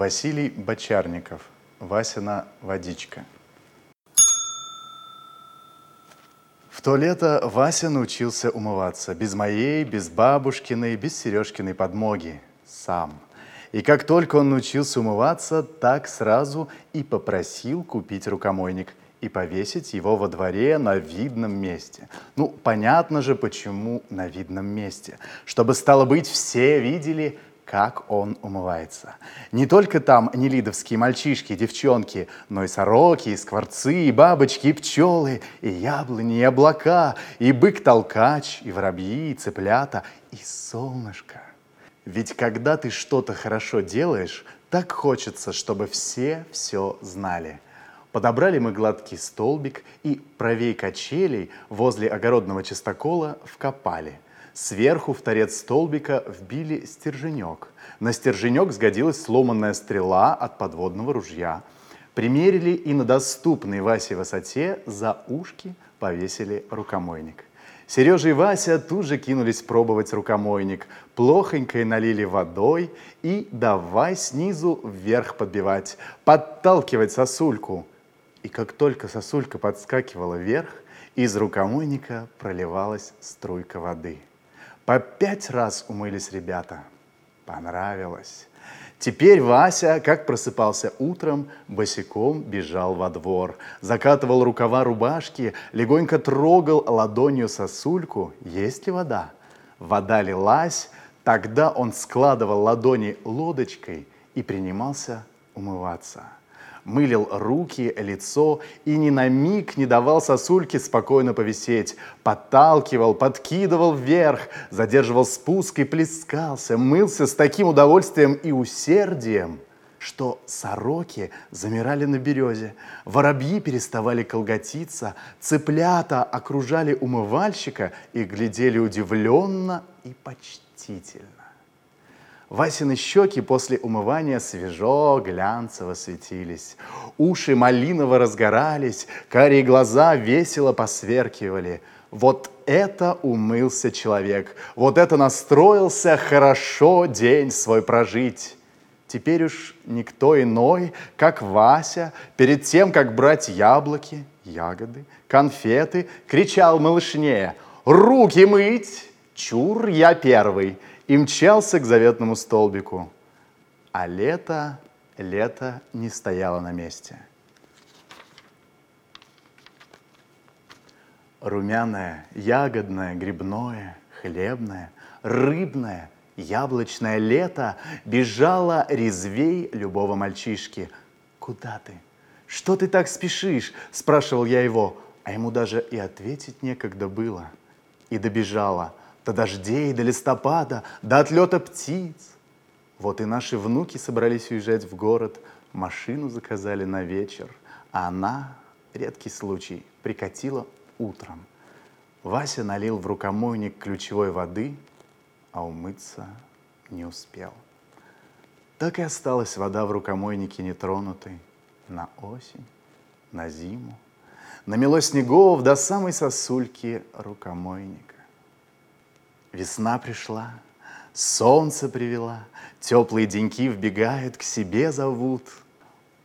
Василий Бочарников. Васина водичка. В то лето Вася научился умываться без моей, без бабушкиной, без Сережкиной подмоги. Сам. И как только он научился умываться, так сразу и попросил купить рукомойник и повесить его во дворе на видном месте. Ну, понятно же, почему на видном месте. Чтобы, стало быть, все видели, как он умывается. Не только там нелидовские мальчишки, девчонки, но и сороки, и скворцы, и бабочки, и пчелы, и яблони, и облака, и бык-толкач, и воробьи, и цыплята, и солнышко. Ведь когда ты что-то хорошо делаешь, так хочется, чтобы все все знали – Подобрали мы гладкий столбик и правей качелей возле огородного чистокола вкопали. Сверху в торец столбика вбили стерженек. На стерженек сгодилась сломанная стрела от подводного ружья. Примерили и на доступной Васе высоте за ушки повесили рукомойник. Сережа и Вася тут же кинулись пробовать рукомойник. Плохонько налили водой и давай снизу вверх подбивать, подталкивать сосульку. И как только сосулька подскакивала вверх, из рукомойника проливалась струйка воды. По пять раз умылись ребята. Понравилось. Теперь Вася, как просыпался утром, босиком бежал во двор, закатывал рукава рубашки, легонько трогал ладонью сосульку, есть ли вода. Вода лилась, тогда он складывал ладони лодочкой и принимался умываться мылил руки, лицо и ни на миг не давал сосульке спокойно повисеть. Подталкивал, подкидывал вверх, задерживал спуск и плескался, мылся с таким удовольствием и усердием, что сороки замирали на березе, воробьи переставали колготиться, цыплята окружали умывальщика и глядели удивленно и почтительно. Васины щеки после умывания свежо, глянцево светились. Уши малиново разгорались, карие глаза весело посверкивали. Вот это умылся человек, вот это настроился хорошо день свой прожить. Теперь уж никто иной, как Вася, перед тем, как брать яблоки, ягоды, конфеты, кричал малышне «Руки мыть! Чур, я первый!» И мчался к заветному столбику. А лето, лето не стояло на месте. Румяное, ягодное, грибное, хлебное, рыбное, яблочное лето бежало резвей любого мальчишки. «Куда ты? Что ты так спешишь?» – спрашивал я его, а ему даже и ответить некогда было. И добежала – до дождей, до листопада, до отлета птиц. Вот и наши внуки собрались уезжать в город, машину заказали на вечер, а она, редкий случай, прикатила утром. Вася налил в рукомойник ключевой воды, а умыться не успел. Так и осталась вода в рукомойнике нетронутой на осень, на зиму. Намело снегов до самой сосульки рукомойника. Весна пришла, солнце привела, Теплые деньки вбегают, к себе зовут.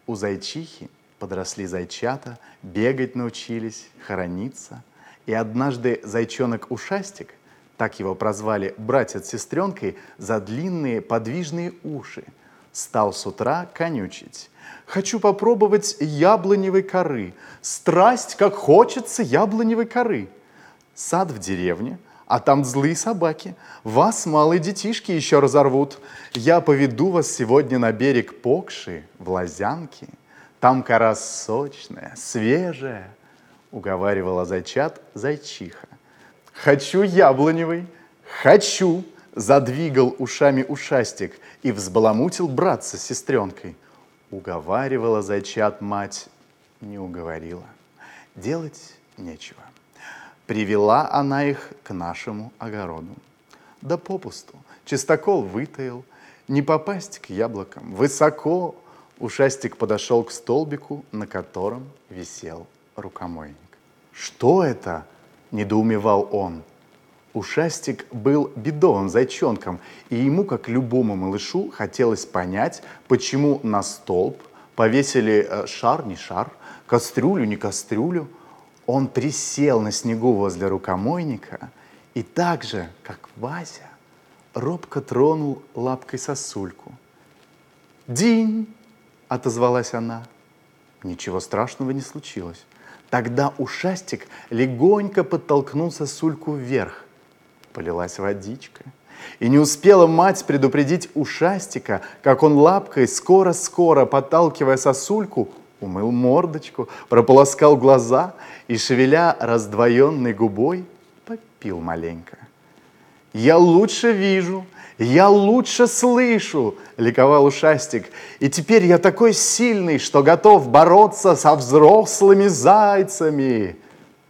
У зайчихи подросли зайчата, Бегать научились, хорониться. И однажды зайчонок-ушастик, так его прозвали братец с сестренкой, за длинные подвижные уши, стал с утра конючить. Хочу попробовать яблоневой коры. Страсть, как хочется яблоневой коры. Сад в деревне, а там злые собаки. Вас малые детишки еще разорвут. Я поведу вас сегодня на берег Покши, в Лозянке. Там кора сочная, свежая, уговаривала зайчат зайчиха. Хочу яблоневый, хочу, задвигал ушами ушастик и взбаламутил братца с сестренкой. Уговаривала зайчат мать, не уговорила. Делать нечего. Привела она их к нашему огороду. Да попусту, чистокол вытаил, не попасть к яблокам. Высоко ушастик подошел к столбику, на котором висел рукомойник. «Что это?» – недоумевал он. Ушастик был бедовым зайчонком, и ему, как любому малышу, хотелось понять, почему на столб повесили э, шар не шар, кастрюлю не кастрюлю. Он присел на снегу возле рукомойника и так же, как Вася, робко тронул лапкой сосульку. «Динь!» — отозвалась она. Ничего страшного не случилось. Тогда ушастик легонько подтолкнул сосульку вверх. Полилась водичка. И не успела мать предупредить ушастика, как он лапкой, скоро-скоро подталкивая сосульку, умыл мордочку, прополоскал глаза и, шевеля раздвоенной губой, попил маленько. «Я лучше вижу, я лучше слышу!» — ликовал ушастик. «И теперь я такой сильный, что готов бороться со взрослыми зайцами!»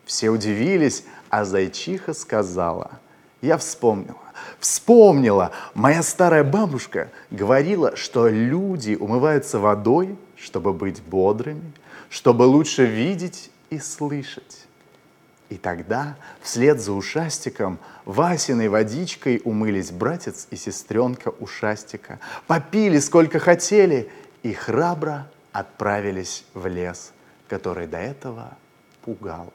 Все удивились, а зайчиха сказала. Я вспомнила, вспомнила. Моя старая бабушка говорила, что люди умываются водой, чтобы быть бодрыми, чтобы лучше видеть и слышать. И тогда вслед за ушастиком Васиной водичкой умылись братец и сестренка ушастика, попили сколько хотели и храбро отправились в лес, который до этого пугал.